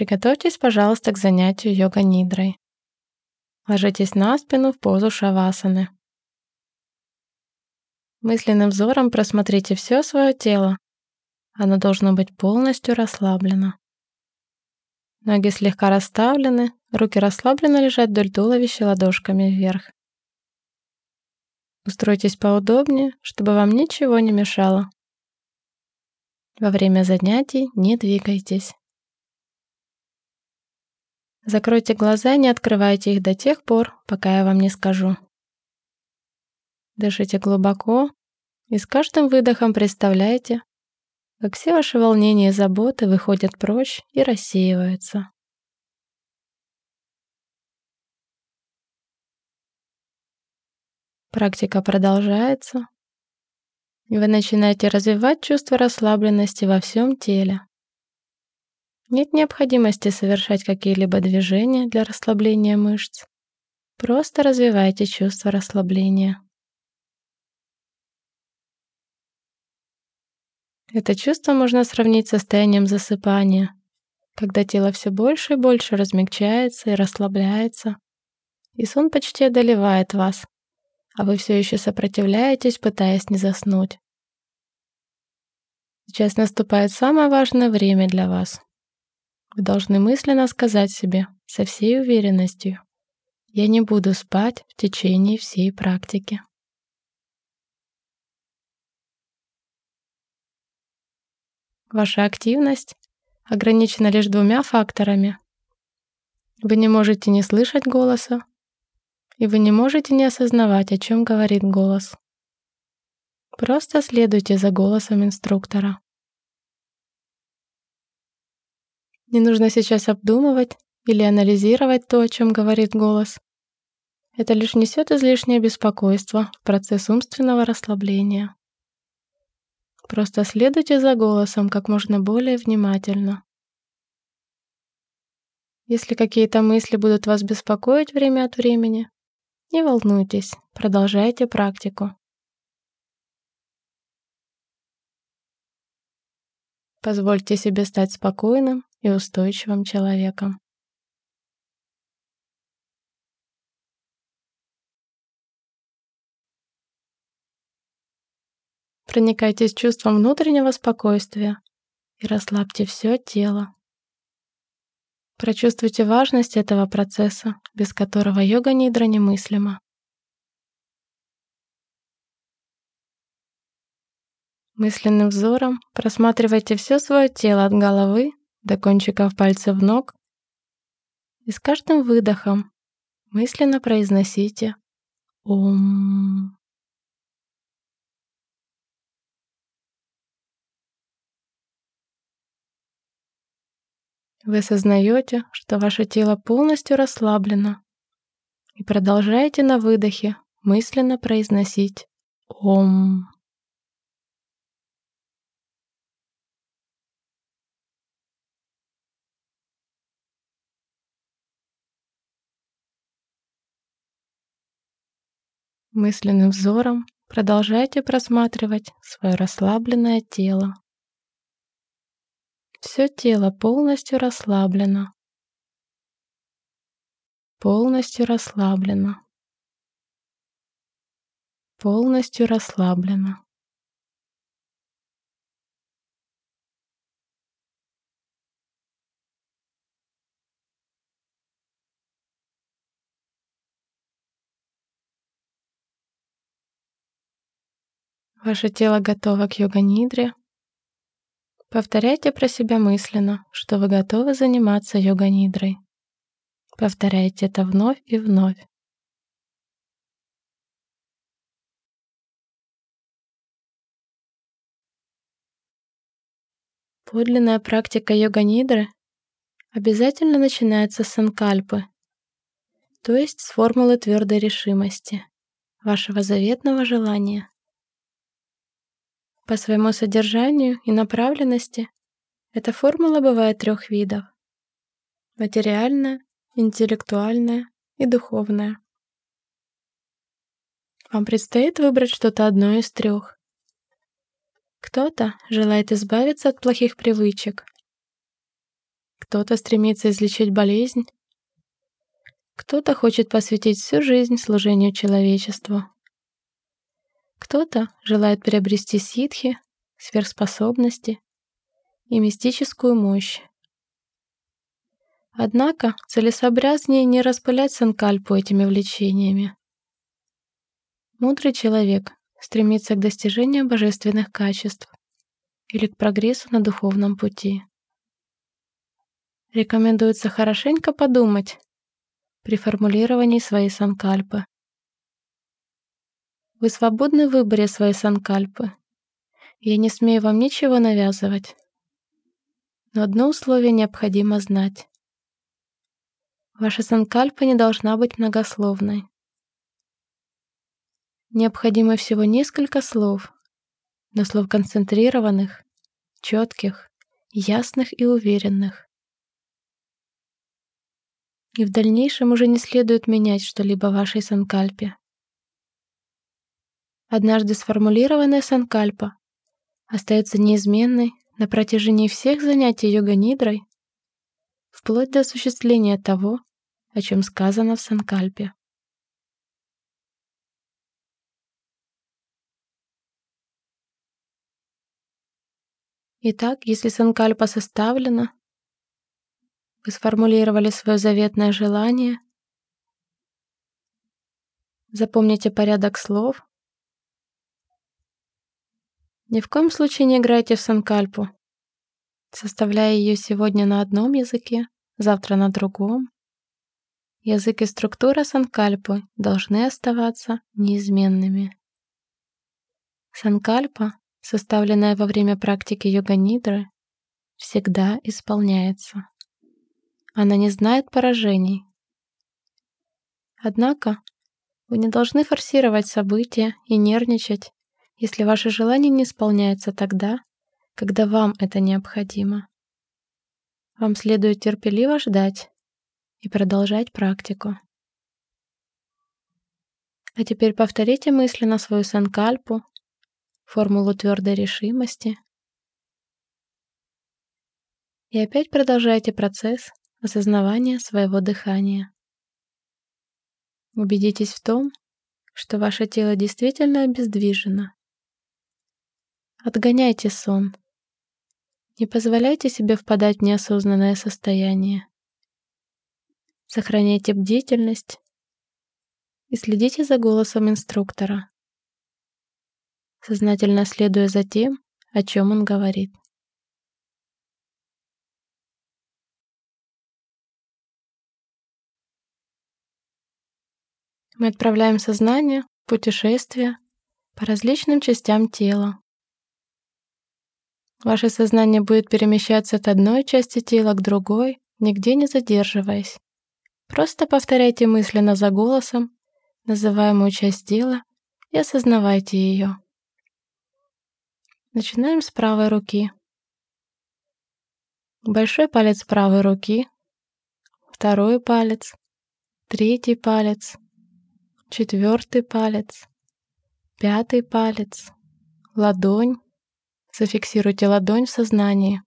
Приготовьтесь, пожалуйста, к занятию йога-нидрой. Ложитесь на спину в позу шавасаны. Мысленным взором просмотрите все свое тело. Оно должно быть полностью расслаблено. Ноги слегка расставлены, руки расслабленно лежат вдоль туловища ладошками вверх. Устройтесь поудобнее, чтобы вам ничего не мешало. Во время занятий не двигайтесь. Закройте глаза и не открывайте их до тех пор, пока я вам не скажу. Дышите глубоко и с каждым выдохом представляйте, как все ваши волнения и заботы выходят прочь и рассеиваются. Практика продолжается, и вы начинаете развивать чувство расслабленности во всем теле. Нет необходимости совершать какие-либо движения для расслабления мышц. Просто развивайте чувство расслабления. Это чувство можно сравнить с состоянием засыпания, когда тело все больше и больше размягчается и расслабляется, и сон почти одолевает вас, а вы все еще сопротивляетесь, пытаясь не заснуть. Сейчас наступает самое важное время для вас. Вы должны мысленно сказать себе со всей уверенностью «Я не буду спать в течение всей практики». Ваша активность ограничена лишь двумя факторами. Вы не можете не слышать голоса, и вы не можете не осознавать, о чем говорит голос. Просто следуйте за голосом инструктора. Не нужно сейчас обдумывать или анализировать то, о чем говорит голос. Это лишь несет излишнее беспокойство в процесс умственного расслабления. Просто следуйте за голосом как можно более внимательно. Если какие-то мысли будут вас беспокоить время от времени, не волнуйтесь, продолжайте практику. Позвольте себе стать спокойным и устойчивым человеком. Проникайтесь чувством внутреннего спокойствия и расслабьте все тело. Прочувствуйте важность этого процесса, без которого йога-нидра немыслима. Мысленным взором просматривайте все свое тело от головы до кончиков пальцев ног и с каждым выдохом мысленно произносите «Ом». Вы осознаете, что ваше тело полностью расслаблено и продолжаете на выдохе мысленно произносить «Ом». Мысленным взором продолжайте просматривать свое расслабленное тело. Все тело полностью расслаблено. Полностью расслаблено. Полностью расслаблено. Ваше тело готово к йога-нидре. Повторяйте про себя мысленно, что вы готовы заниматься йога-нидрой. Повторяйте это вновь и вновь. Подлинная практика йога-нидры обязательно начинается с санкальпы, то есть с формулы твердой решимости, вашего заветного желания. По своему содержанию и направленности эта формула бывает трех видов. Материальная, интеллектуальная и духовная. Вам предстоит выбрать что-то одно из трех. Кто-то желает избавиться от плохих привычек. Кто-то стремится излечить болезнь. Кто-то хочет посвятить всю жизнь служению человечеству. Кто-то желает приобрести ситхи, сверхспособности и мистическую мощь. Однако целесообразнее не распылять санкальпу этими влечениями. Мудрый человек стремится к достижению божественных качеств или к прогрессу на духовном пути. Рекомендуется хорошенько подумать при формулировании своей санкальпы. Вы свободны в выборе своей санкальпы. Я не смею вам ничего навязывать. Но одно условие необходимо знать. Ваша санкальпа не должна быть многословной. Необходимо всего несколько слов, но слов концентрированных, четких, ясных и уверенных. И в дальнейшем уже не следует менять что-либо вашей санкальпе. Однажды сформулированная санкальпа остается неизменной на протяжении всех занятий йога-нидрой, вплоть до осуществления того, о чем сказано в Санкальпе. Итак, если Санкальпа составлена, вы сформулировали свое заветное желание, запомните порядок слов, ни в коем случае не играйте в Санкальпу, составляя ее сегодня на одном языке, завтра на другом, Язык и структура санкальпы должны оставаться неизменными. Санкальпа, составленная во время практики йога-нидры, всегда исполняется. Она не знает поражений. Однако вы не должны форсировать события и нервничать, если ваше желание не исполняется тогда, когда вам это необходимо. Вам следует терпеливо ждать, и продолжать практику. А теперь повторите мысленно свою санкальпу, формулу твердой решимости. И опять продолжайте процесс осознавания своего дыхания. Убедитесь в том, что ваше тело действительно обездвижено. Отгоняйте сон. Не позволяйте себе впадать в неосознанное состояние. Сохраняйте бдительность и следите за голосом инструктора, сознательно следуя за тем, о чем он говорит. Мы отправляем сознание в путешествие по различным частям тела. Ваше сознание будет перемещаться от одной части тела к другой, нигде не задерживаясь. Просто повторяйте мысленно за голосом называемую часть тела и осознавайте ее. Начинаем с правой руки. Большой палец правой руки, второй палец, третий палец, четвертый палец, пятый палец, ладонь. Зафиксируйте ладонь в сознании.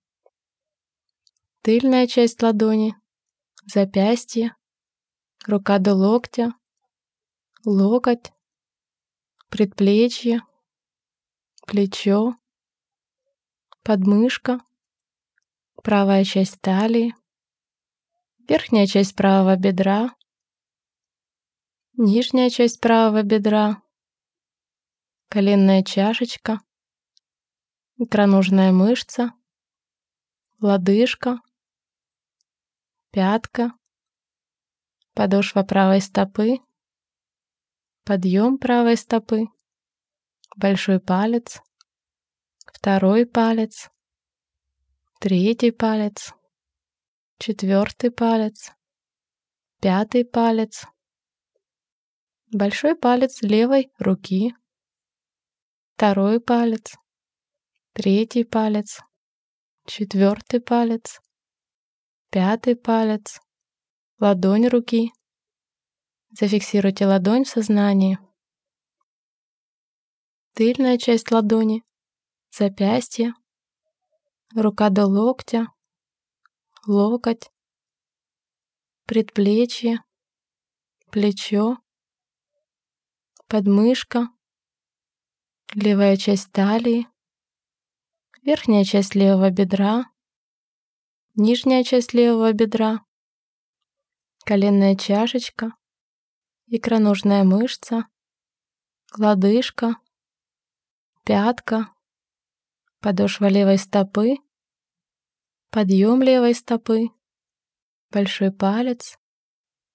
Тыльная часть ладони, запястье, рука до локтя, локоть, предплечье, плечо, подмышка, правая часть талии, верхняя часть правого бедра, нижняя часть правого бедра, коленная чашечка, икроножная мышца, лодыжка, пятка, подошва правой стопы, подъем правой стопы, большой палец, второй палец, третий палец, четвертый палец, пятый палец, большой палец левой руки, второй палец, третий палец, четвертый палец, пятый палец, ладонь руки. Зафиксируйте ладонь в сознании. Тыльная часть ладони, запястье, рука до локтя, локоть, предплечье, плечо, подмышка, левая часть талии, верхняя часть левого бедра, нижняя часть левого бедра, коленная чашечка, икроножная мышца, лодыжка, пятка, подошва левой стопы, подъем левой стопы, большой палец,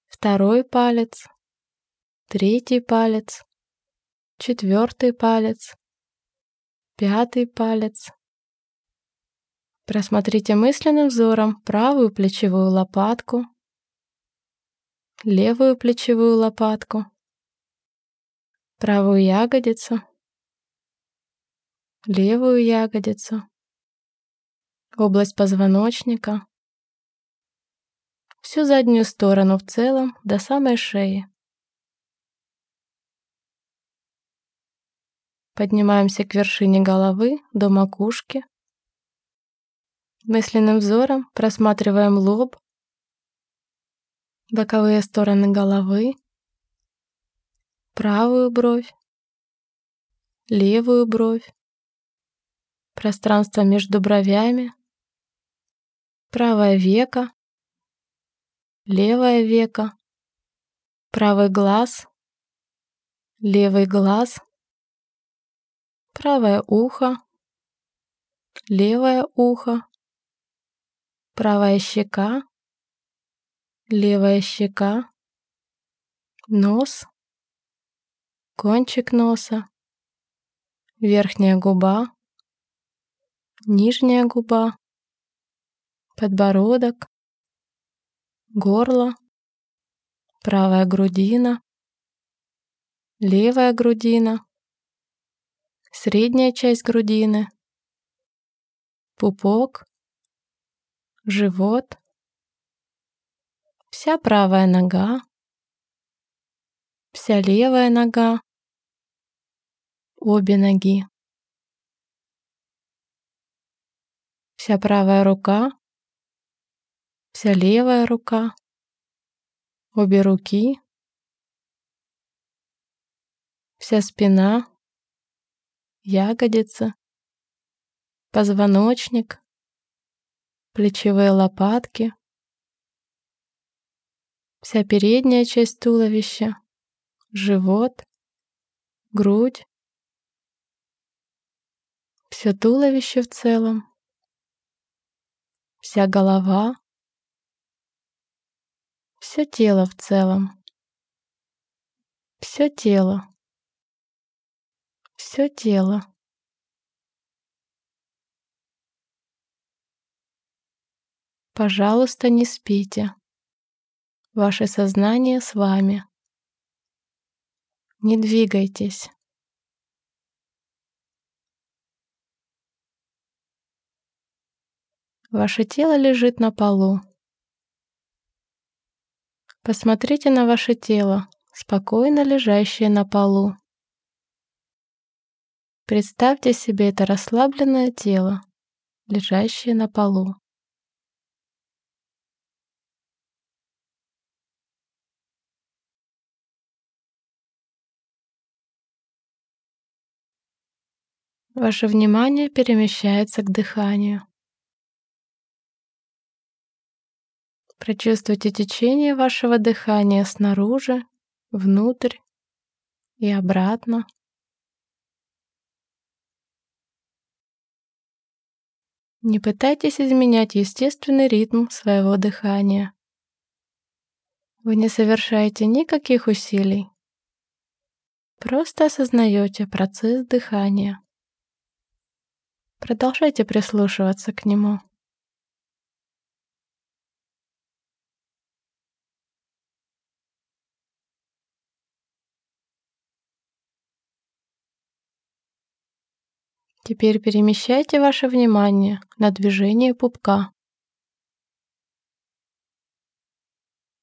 второй палец, третий палец, четвертый палец, пятый палец. Просмотрите мысленным взором правую плечевую лопатку, левую плечевую лопатку, правую ягодицу, левую ягодицу, область позвоночника, всю заднюю сторону в целом до самой шеи. Поднимаемся к вершине головы до макушки. Мысленным взором просматриваем лоб, боковые стороны головы, правую бровь, левую бровь, пространство между бровями, правое веко, левое веко, правый глаз, левый глаз, правое ухо, левое ухо, правая щека, левая щека, нос, кончик носа, верхняя губа, нижняя губа, подбородок, горло, правая грудина, левая грудина, средняя часть грудины, пупок, живот, вся правая нога, вся левая нога, обе ноги, вся правая рука, вся левая рука, обе руки, вся спина, ягодица, позвоночник, плечевые лопатки, вся передняя часть туловища, живот, грудь, все туловище в целом, вся голова, все тело в целом. Все тело. Все тело. Пожалуйста, не спите. Ваше сознание с вами. Не двигайтесь. Ваше тело лежит на полу. Посмотрите на ваше тело, спокойно лежащее на полу. Представьте себе это расслабленное тело, лежащее на полу. Ваше внимание перемещается к дыханию. Прочувствуйте течение вашего дыхания снаружи, внутрь и обратно. Не пытайтесь изменять естественный ритм своего дыхания. Вы не совершаете никаких усилий. Просто осознаете процесс дыхания. Продолжайте прислушиваться к нему. Теперь перемещайте ваше внимание на движение пупка.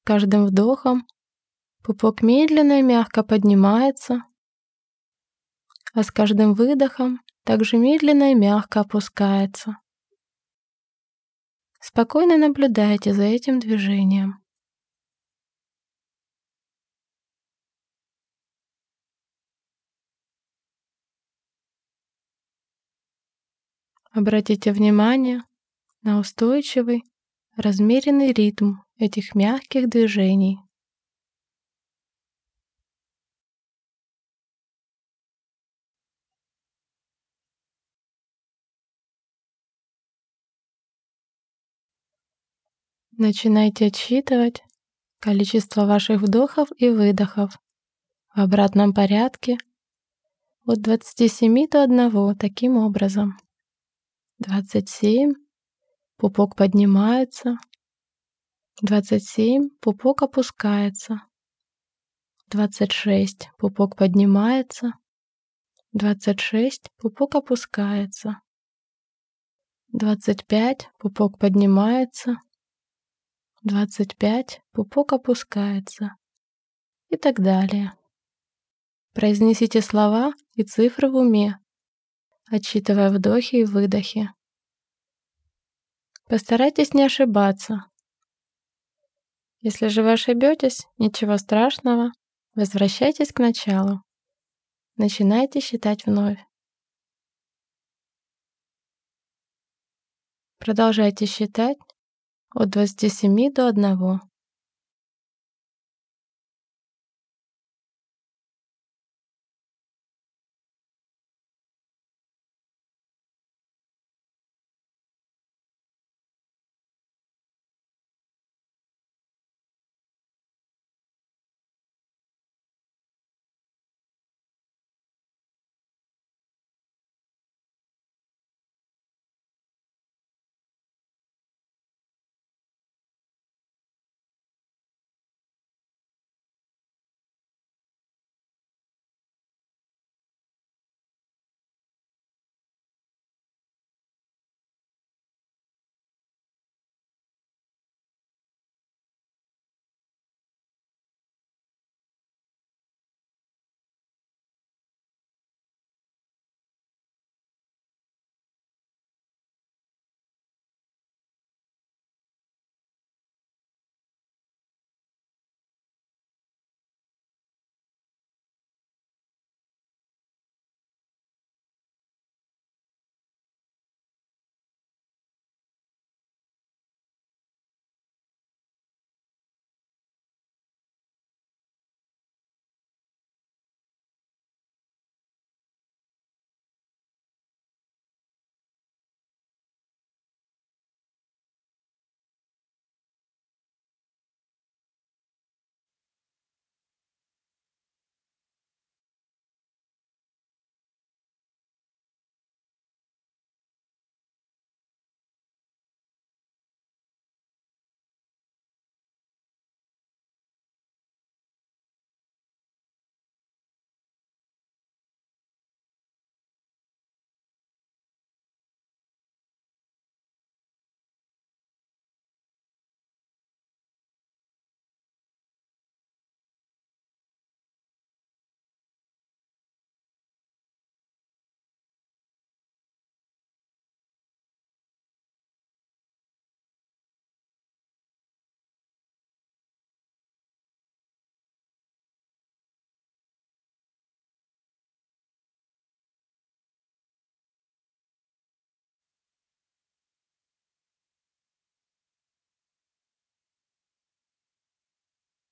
Каждым вдохом пупок медленно и мягко поднимается, а с каждым выдохом также медленно и мягко опускается. Спокойно наблюдайте за этим движением. Обратите внимание на устойчивый, размеренный ритм этих мягких движений. Начинайте отсчитывать количество ваших вдохов и выдохов в обратном порядке от 27 до 1 таким образом. 27. Пупок поднимается. 27. Пупок опускается. 26. Пупок поднимается. 26. Пупок опускается. 25. Пупок поднимается. 25. Пупок опускается. И так далее. Произнесите слова и цифры в уме, отсчитывая вдохи и выдохи. Постарайтесь не ошибаться. Если же вы ошибетесь, ничего страшного, возвращайтесь к началу. Начинайте считать вновь. Продолжайте считать от 27 до 1.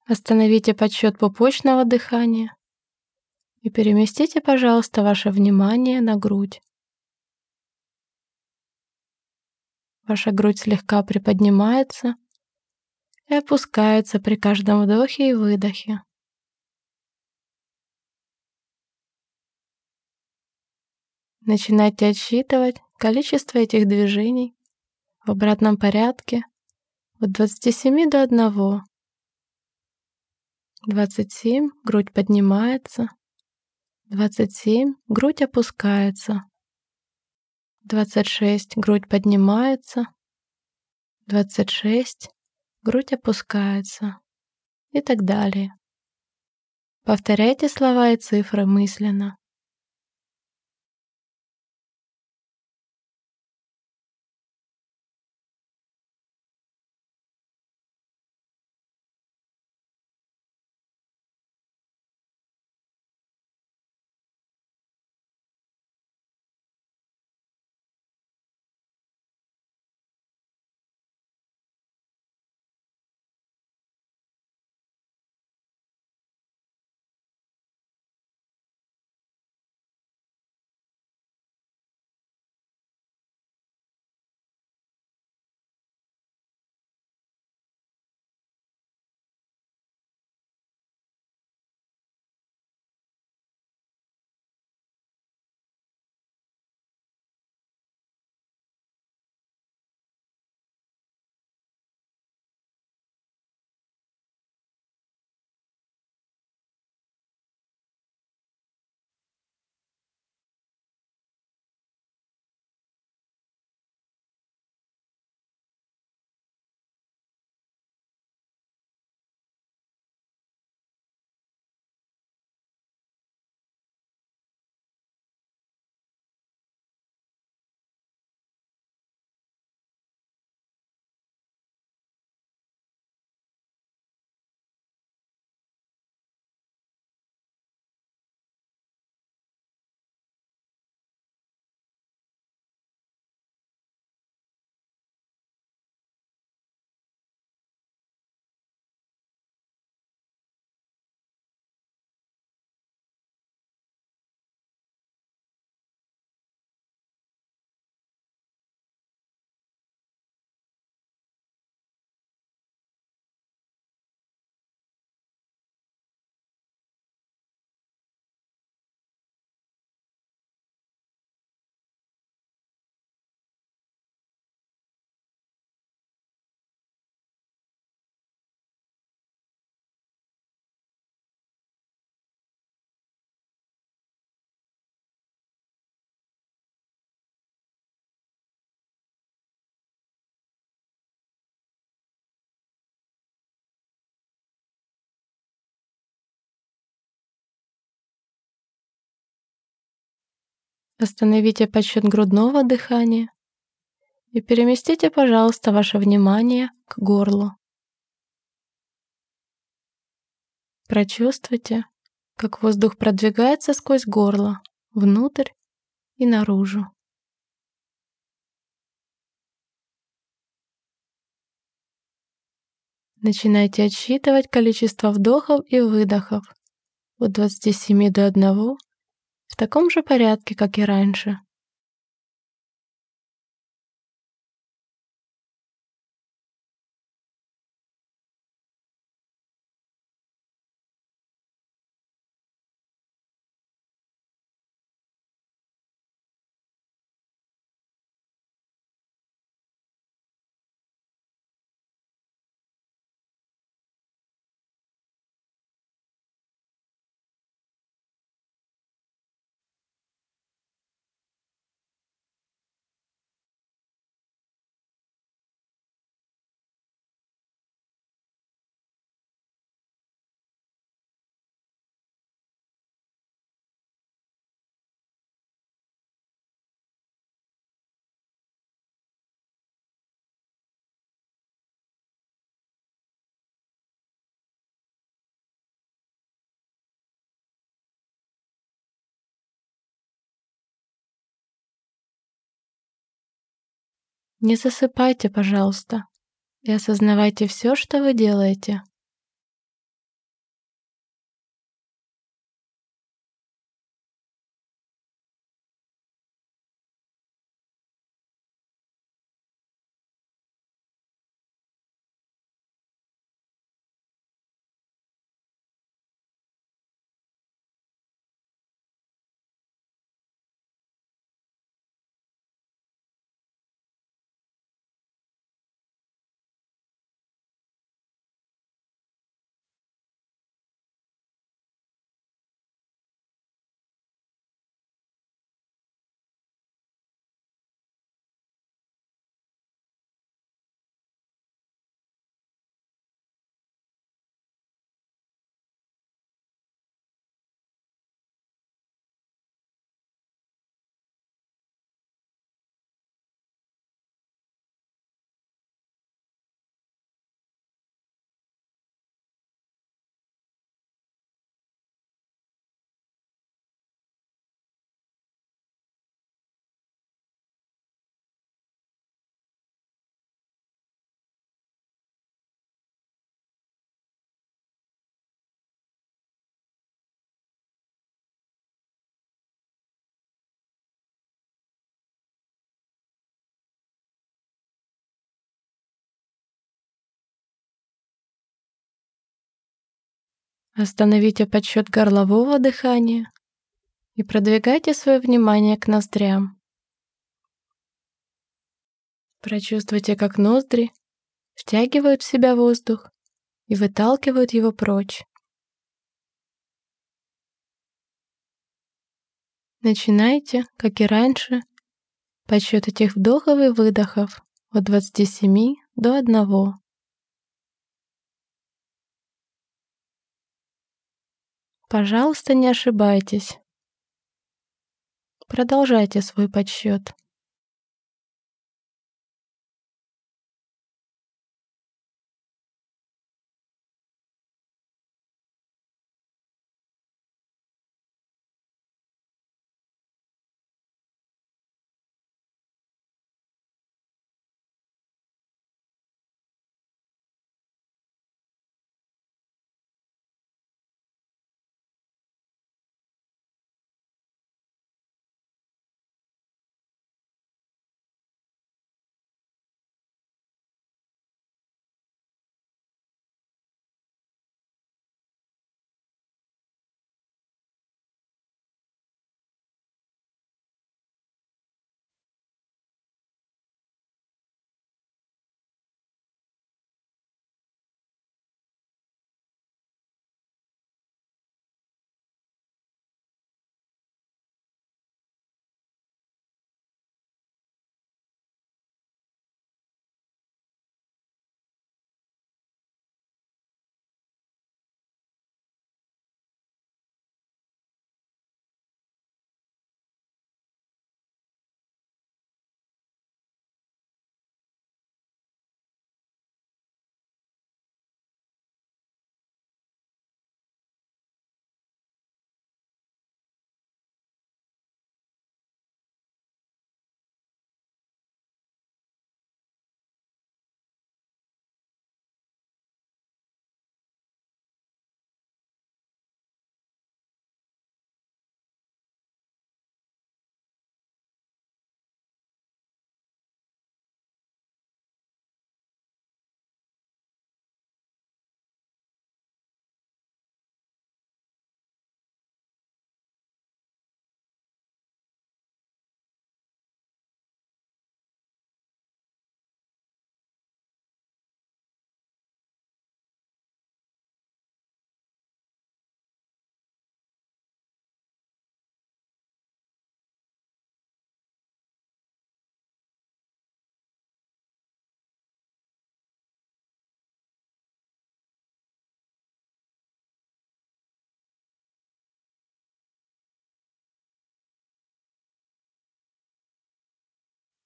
Остановите подсчет пупочного дыхания и переместите, пожалуйста, ваше внимание на грудь. Ваша грудь слегка приподнимается и опускается при каждом вдохе и выдохе. Начинайте отсчитывать количество этих движений в обратном порядке от 27 до 1. 27, грудь поднимается. 27, грудь опускается. 26, грудь поднимается. 26, грудь опускается. И так далее. Повторяйте слова и цифры мысленно. Остановите подсчет грудного дыхания и переместите, пожалуйста, ваше внимание к горлу. Прочувствуйте, как воздух продвигается сквозь горло, внутрь и наружу. Начинайте отсчитывать количество вдохов и выдохов от 27 до 1 в таком же порядке, как и раньше. Не засыпайте, пожалуйста, и осознавайте все, что вы делаете. Остановите подсчет горлового дыхания и продвигайте свое внимание к ноздрям. Прочувствуйте, как ноздри втягивают в себя воздух и выталкивают его прочь. Начинайте, как и раньше, подсчет этих вдохов и выдохов от 27 до 1. Пожалуйста, не ошибайтесь. Продолжайте свой подсчет.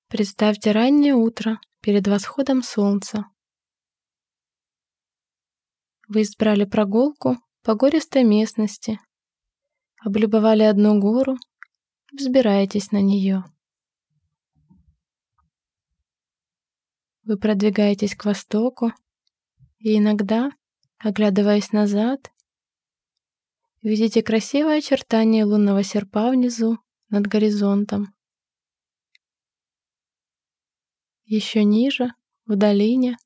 Представьте раннее утро перед восходом солнца. Вы избрали прогулку по гористой местности, облюбовали одну гору взбираетесь на нее. Вы продвигаетесь к востоку и иногда, оглядываясь назад, видите красивое очертание лунного серпа внизу над горизонтом. Еще ниже, в долине,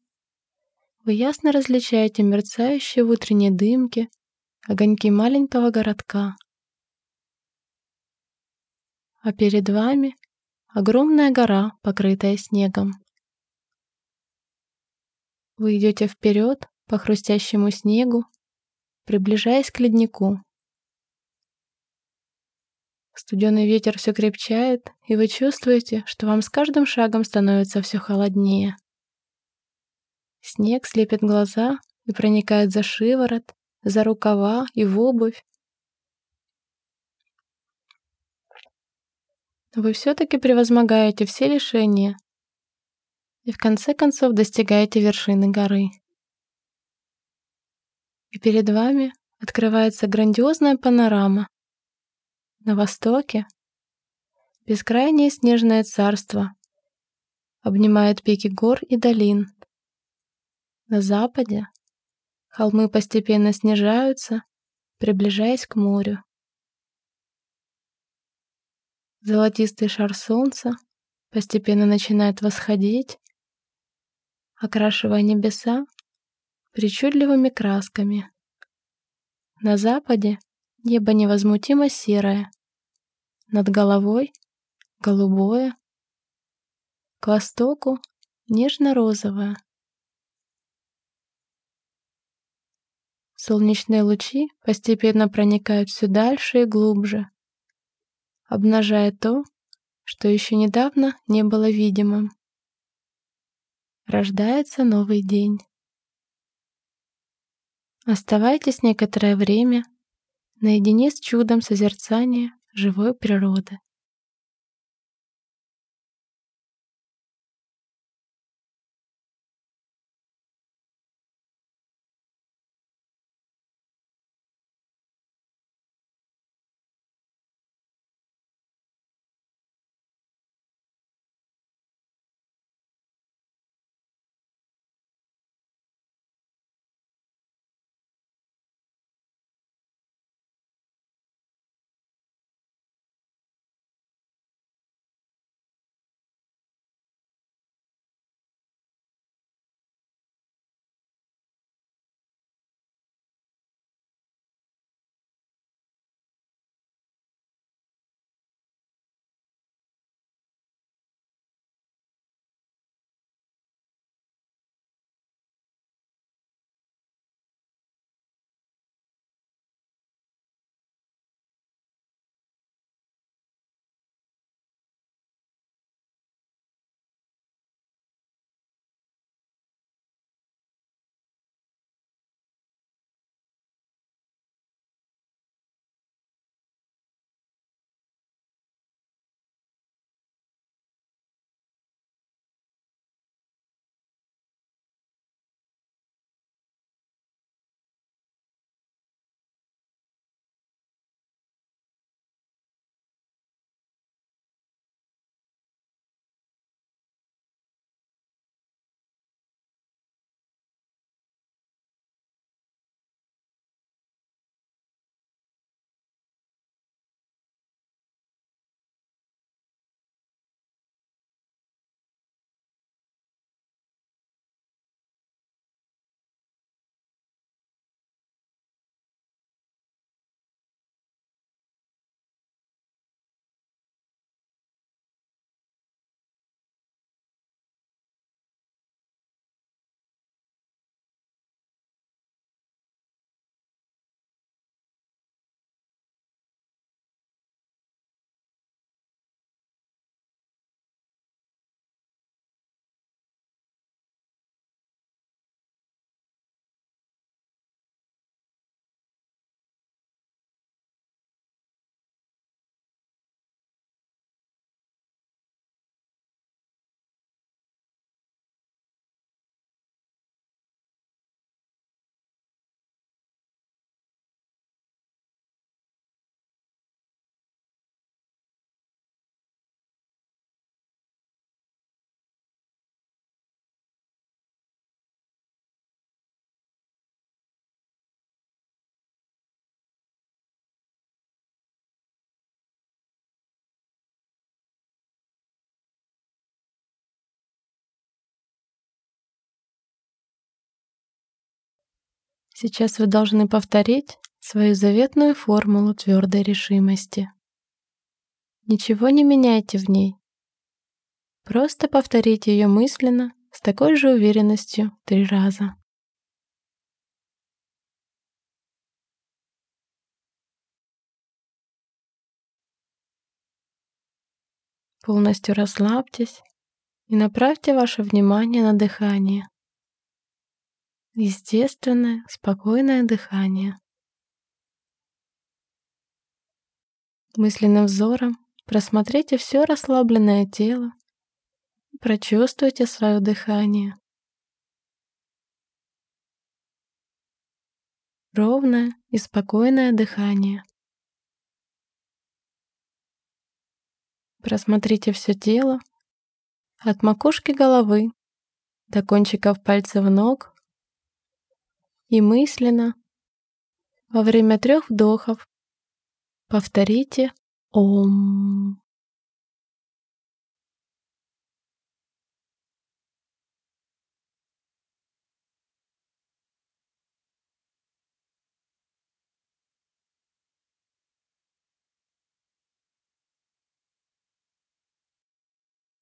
вы ясно различаете мерцающие в утренней дымке огоньки маленького городка. А перед вами огромная гора, покрытая снегом. Вы идете вперед по хрустящему снегу, приближаясь к леднику. Студеный ветер все крепчает, и вы чувствуете, что вам с каждым шагом становится все холоднее. Снег слепит глаза и проникает за шиворот, за рукава и в обувь. Вы все-таки превозмогаете все лишения и в конце концов достигаете вершины горы. И перед вами открывается грандиозная панорама на востоке бескрайнее снежное царство обнимает пики гор и долин. На западе холмы постепенно снижаются, приближаясь к морю. Золотистый шар солнца постепенно начинает восходить, окрашивая небеса причудливыми красками. На западе Небо невозмутимо серое. Над головой голубое. К востоку нежно-розовое. Солнечные лучи постепенно проникают все дальше и глубже, обнажая то, что еще недавно не было видимым. Рождается новый день. Оставайтесь некоторое время наедине с чудом созерцания живой природы. Сейчас вы должны повторить свою заветную формулу твердой решимости. Ничего не меняйте в ней. Просто повторите ее мысленно с такой же уверенностью три раза. Полностью расслабьтесь и направьте ваше внимание на дыхание. Естественное, спокойное дыхание. Мысленным взором просмотрите все расслабленное тело, прочувствуйте свое дыхание. Ровное и спокойное дыхание. Просмотрите все тело от макушки головы до кончиков пальцев ног и мысленно во время трех вдохов повторите «Ом».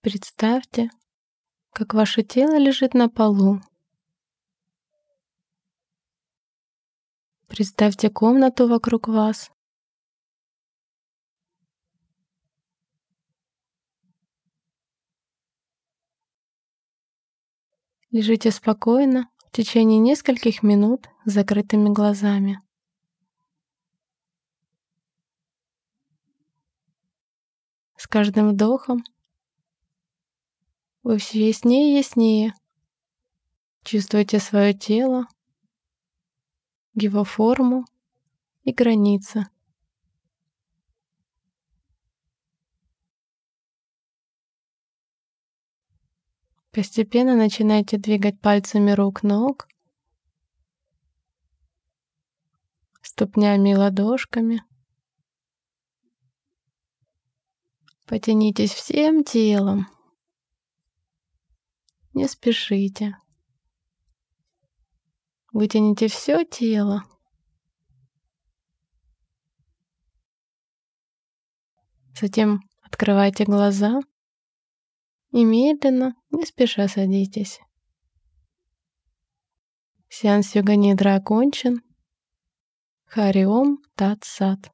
Представьте, как ваше тело лежит на полу. Представьте комнату вокруг вас. Лежите спокойно в течение нескольких минут с закрытыми глазами. С каждым вдохом вы все яснее и яснее чувствуете свое тело, его форму и границы. Постепенно начинайте двигать пальцами рук, ног, ступнями и ладошками. Потянитесь всем телом. Не спешите. Вытяните все тело. Затем открывайте глаза и медленно, не спеша садитесь. Сеанс йога нидра окончен. Хариом Тат Сат.